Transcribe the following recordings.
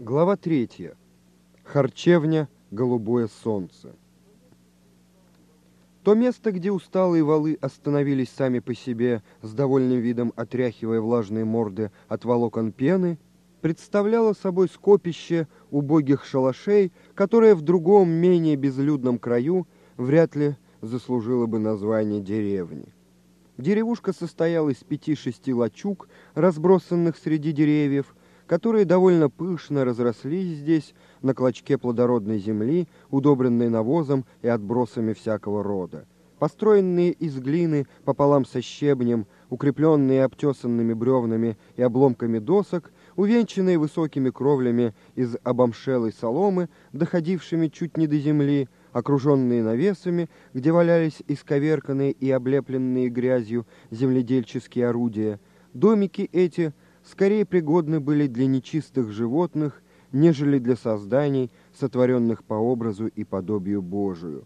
Глава третья. Харчевня «Голубое солнце». То место, где усталые валы остановились сами по себе, с довольным видом отряхивая влажные морды от волокон пены, представляло собой скопище убогих шалашей, которое в другом, менее безлюдном краю вряд ли заслужило бы название деревни. Деревушка состояла из пяти-шести лачуг, разбросанных среди деревьев, которые довольно пышно разрослись здесь на клочке плодородной земли, удобренной навозом и отбросами всякого рода. Построенные из глины пополам со щебнем, укрепленные обтесанными бревнами и обломками досок, увенчанные высокими кровлями из обомшелой соломы, доходившими чуть не до земли, окруженные навесами, где валялись исковерканные и облепленные грязью земледельческие орудия. Домики эти – скорее пригодны были для нечистых животных, нежели для созданий, сотворенных по образу и подобию Божию.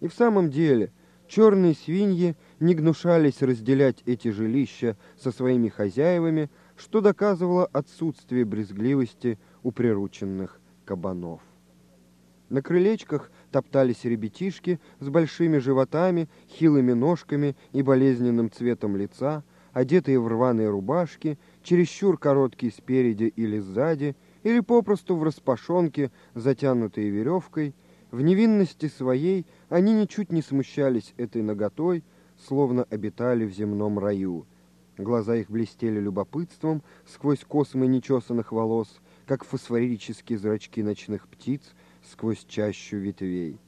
И в самом деле черные свиньи не гнушались разделять эти жилища со своими хозяевами, что доказывало отсутствие брезгливости у прирученных кабанов. На крылечках топтались ребятишки с большими животами, хилыми ножками и болезненным цветом лица, одетые в рваные рубашки чересчур короткий спереди или сзади, или попросту в распашонке, затянутые веревкой, в невинности своей они ничуть не смущались этой наготой, словно обитали в земном раю. Глаза их блестели любопытством сквозь космы нечесанных волос, как фосфорические зрачки ночных птиц сквозь чащу ветвей.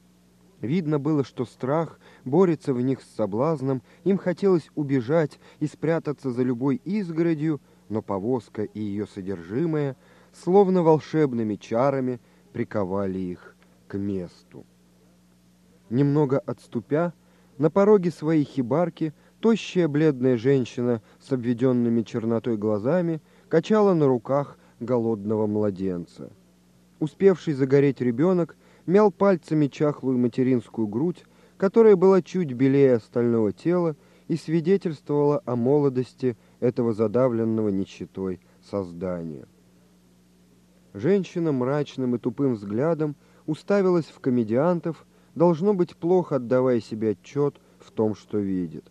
Видно было, что страх борется в них с соблазном, им хотелось убежать и спрятаться за любой изгородью, но повозка и ее содержимое, словно волшебными чарами, приковали их к месту. Немного отступя, на пороге своей хибарки тощая бледная женщина с обведенными чернотой глазами качала на руках голодного младенца. Успевший загореть ребенок мял пальцами чахлую материнскую грудь, которая была чуть белее остального тела и свидетельствовала о молодости этого задавленного нищетой создания. Женщина мрачным и тупым взглядом уставилась в комедиантов, должно быть, плохо отдавая себе отчет в том, что видит.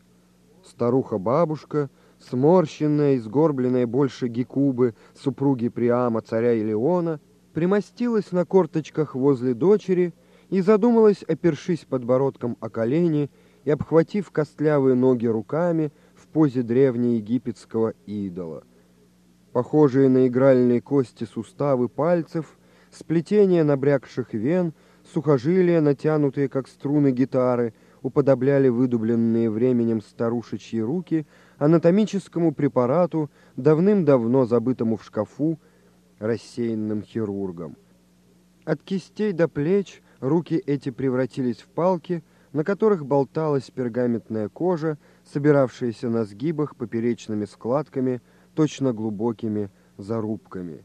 Старуха-бабушка, сморщенная и сгорбленная больше Гекубы, супруги Приама, царя Илеона, примостилась на корточках возле дочери и задумалась, опершись подбородком о колени и обхватив костлявые ноги руками, позе древнеегипетского идола. Похожие на игральные кости суставы пальцев, сплетения набрякших вен, сухожилия, натянутые как струны гитары, уподобляли выдубленные временем старушечьи руки анатомическому препарату, давным-давно забытому в шкафу рассеянным хирургом. От кистей до плеч руки эти превратились в палки, на которых болталась пергаментная кожа, собиравшиеся на сгибах поперечными складками, точно глубокими зарубками.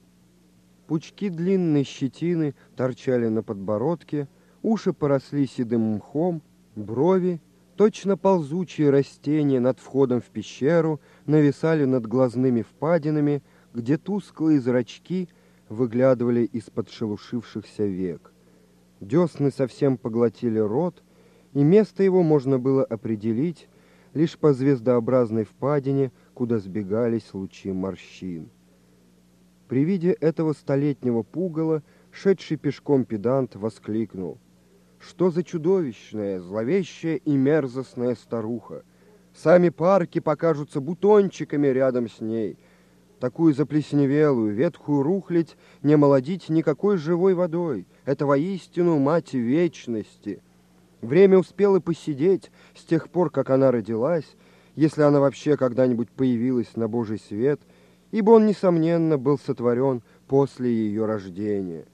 Пучки длинной щетины торчали на подбородке, уши поросли седым мхом, брови, точно ползучие растения над входом в пещеру, нависали над глазными впадинами, где тусклые зрачки выглядывали из-под шелушившихся век. Десны совсем поглотили рот, и место его можно было определить лишь по звездообразной впадине, куда сбегались лучи морщин. При виде этого столетнего пугала, шедший пешком педант воскликнул. Что за чудовищная, зловещая и мерзостная старуха! Сами парки покажутся бутончиками рядом с ней. Такую заплесневелую, ветхую рухлядь не молодить никакой живой водой. Это воистину мать вечности — Время успело посидеть с тех пор, как она родилась, если она вообще когда-нибудь появилась на Божий свет, ибо он, несомненно, был сотворен после ее рождения.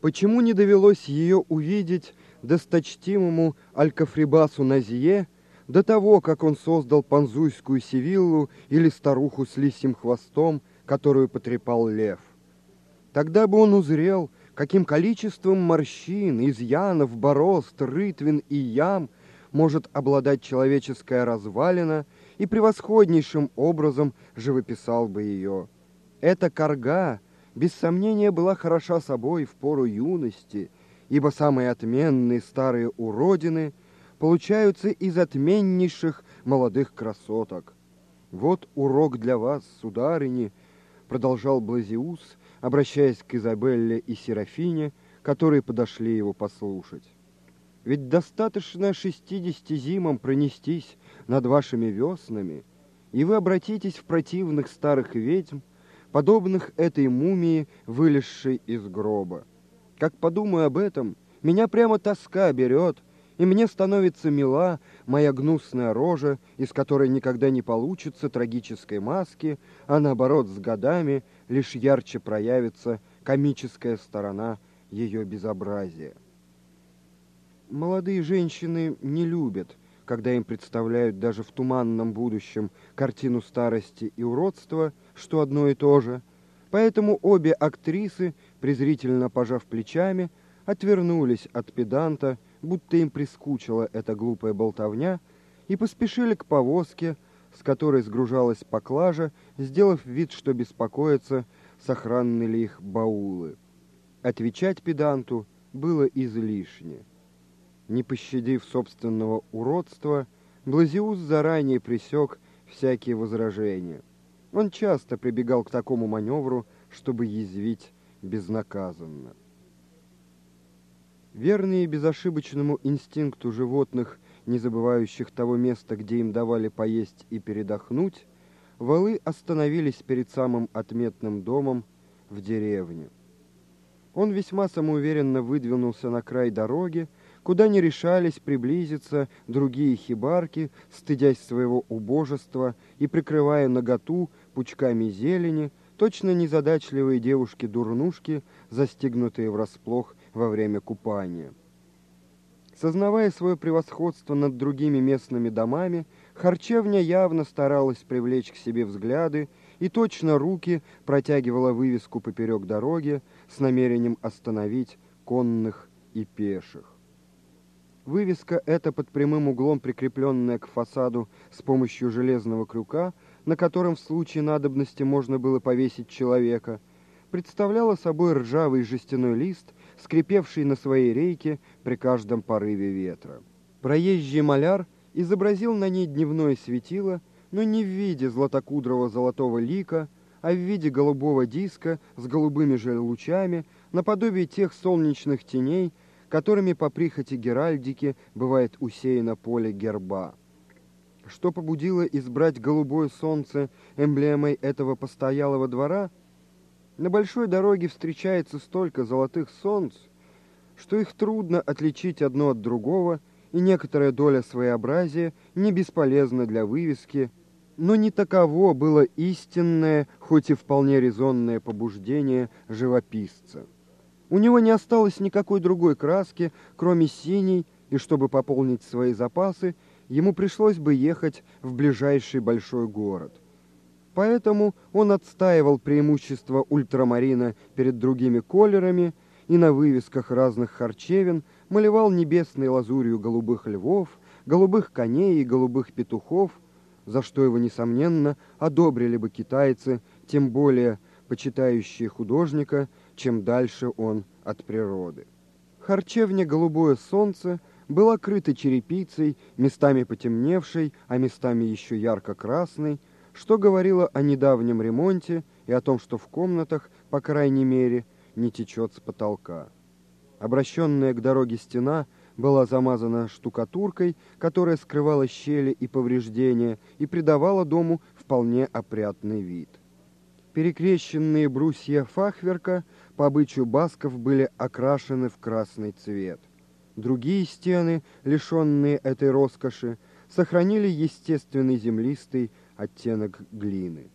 Почему не довелось ее увидеть досточтимому Алькафрибасу Назье до того, как он создал панзуйскую Севиллу или старуху с лисьим хвостом, которую потрепал лев? Тогда бы он узрел, каким количеством морщин, изъянов, борозд, рытвин и ям может обладать человеческая развалина, и превосходнейшим образом живописал бы ее. Эта корга без сомнения была хороша собой в пору юности, ибо самые отменные старые уродины получаются из отменнейших молодых красоток. Вот урок для вас, сударыни, продолжал Блазиус, обращаясь к Изабелле и Серафине, которые подошли его послушать. Ведь достаточно шестидесяти зимам пронестись над вашими веснами, и вы обратитесь в противных старых ведьм, подобных этой мумии, вылезшей из гроба. Как подумаю об этом, меня прямо тоска берет, и мне становится мила моя гнусная рожа, из которой никогда не получится трагической маски, а наоборот с годами лишь ярче проявится комическая сторона ее безобразия. Молодые женщины не любят, когда им представляют даже в туманном будущем картину старости и уродства, что одно и то же. Поэтому обе актрисы, презрительно пожав плечами, отвернулись от педанта, будто им прискучила эта глупая болтовня, и поспешили к повозке, с которой сгружалась поклажа, сделав вид, что беспокоятся, сохранны ли их баулы. Отвечать педанту было излишне. Не пощадив собственного уродства, Блазиус заранее пресек всякие возражения. Он часто прибегал к такому маневру, чтобы язвить безнаказанно. Верные безошибочному инстинкту животных, не забывающих того места, где им давали поесть и передохнуть, валы остановились перед самым отметным домом в деревне. Он весьма самоуверенно выдвинулся на край дороги, куда не решались приблизиться другие хибарки, стыдясь своего убожества и прикрывая наготу пучками зелени, точно незадачливые девушки-дурнушки, застигнутые врасплох во время купания. Сознавая свое превосходство над другими местными домами, харчевня явно старалась привлечь к себе взгляды и точно руки протягивала вывеску поперек дороги с намерением остановить конных и пеших. Вывеска эта под прямым углом, прикрепленная к фасаду с помощью железного крюка, на котором в случае надобности можно было повесить человека, представляла собой ржавый жестяной лист, скрипевший на своей рейке при каждом порыве ветра. Проезжий маляр изобразил на ней дневное светило, но не в виде златокудрого золотого лика, а в виде голубого диска с голубыми же лучами, наподобие тех солнечных теней, которыми по прихоти Геральдики бывает усеяно поле герба. Что побудило избрать голубое солнце эмблемой этого постоялого двора? На большой дороге встречается столько золотых солнц, что их трудно отличить одно от другого, и некоторая доля своеобразия не бесполезна для вывески, но не таково было истинное, хоть и вполне резонное побуждение живописца. У него не осталось никакой другой краски, кроме синей, и чтобы пополнить свои запасы, ему пришлось бы ехать в ближайший большой город. Поэтому он отстаивал преимущество ультрамарина перед другими колерами и на вывесках разных харчевин малевал небесной лазурью голубых львов, голубых коней и голубых петухов, за что его, несомненно, одобрили бы китайцы, тем более почитающие художника, чем дальше он от природы. Харчевня «Голубое солнце» была крыта черепицей, местами потемневшей, а местами еще ярко-красной, что говорило о недавнем ремонте и о том, что в комнатах, по крайней мере, не течет с потолка. Обращенная к дороге стена была замазана штукатуркой, которая скрывала щели и повреждения и придавала дому вполне опрятный вид. Перекрещенные брусья фахверка по обычаю басков были окрашены в красный цвет. Другие стены, лишенные этой роскоши, сохранили естественный землистый оттенок глины.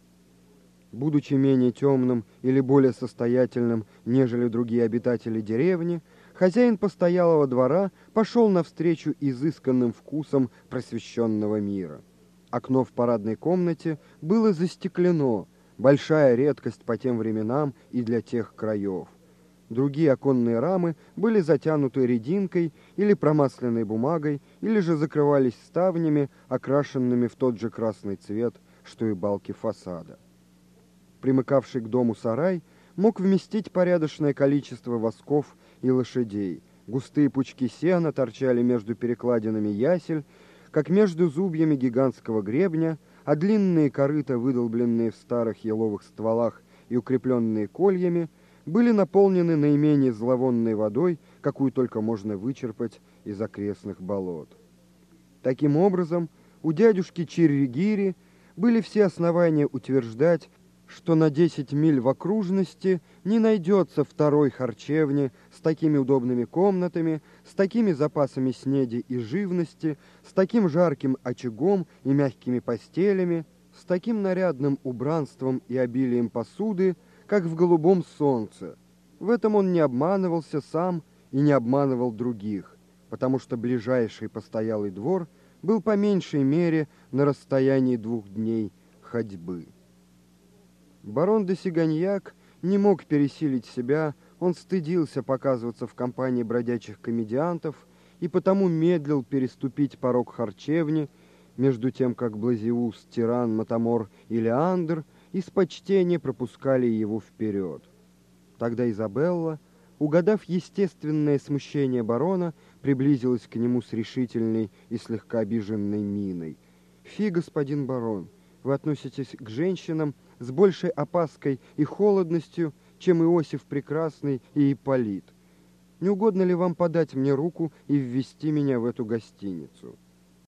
Будучи менее темным или более состоятельным, нежели другие обитатели деревни, хозяин постоялого двора пошел навстречу изысканным вкусам просвещенного мира. Окно в парадной комнате было застеклено, большая редкость по тем временам и для тех краев. Другие оконные рамы были затянуты рединкой или промасленной бумагой, или же закрывались ставнями, окрашенными в тот же красный цвет, что и балки фасада. Примыкавший к дому сарай мог вместить порядочное количество восков и лошадей. Густые пучки сена торчали между перекладинами ясель, как между зубьями гигантского гребня, а длинные корыта, выдолбленные в старых еловых стволах и укрепленные кольями, были наполнены наименее зловонной водой, какую только можно вычерпать из окрестных болот. Таким образом, у дядюшки Чирригири были все основания утверждать, что на 10 миль в окружности не найдется второй харчевни с такими удобными комнатами, с такими запасами снеди и живности, с таким жарким очагом и мягкими постелями, с таким нарядным убранством и обилием посуды, как в голубом солнце. В этом он не обманывался сам и не обманывал других, потому что ближайший постоялый двор был по меньшей мере на расстоянии двух дней ходьбы. Барон де Сиганьяк не мог пересилить себя, он стыдился показываться в компании бродячих комедиантов и потому медлил переступить порог харчевни, между тем как Блазиус, Тиран, Матамор и Леандр из почтения пропускали его вперед. Тогда Изабелла, угадав естественное смущение барона, приблизилась к нему с решительной и слегка обиженной миной. «Фи, господин барон, вы относитесь к женщинам с большей опаской и холодностью, чем Иосиф Прекрасный и Ипполит. Не угодно ли вам подать мне руку и ввести меня в эту гостиницу?»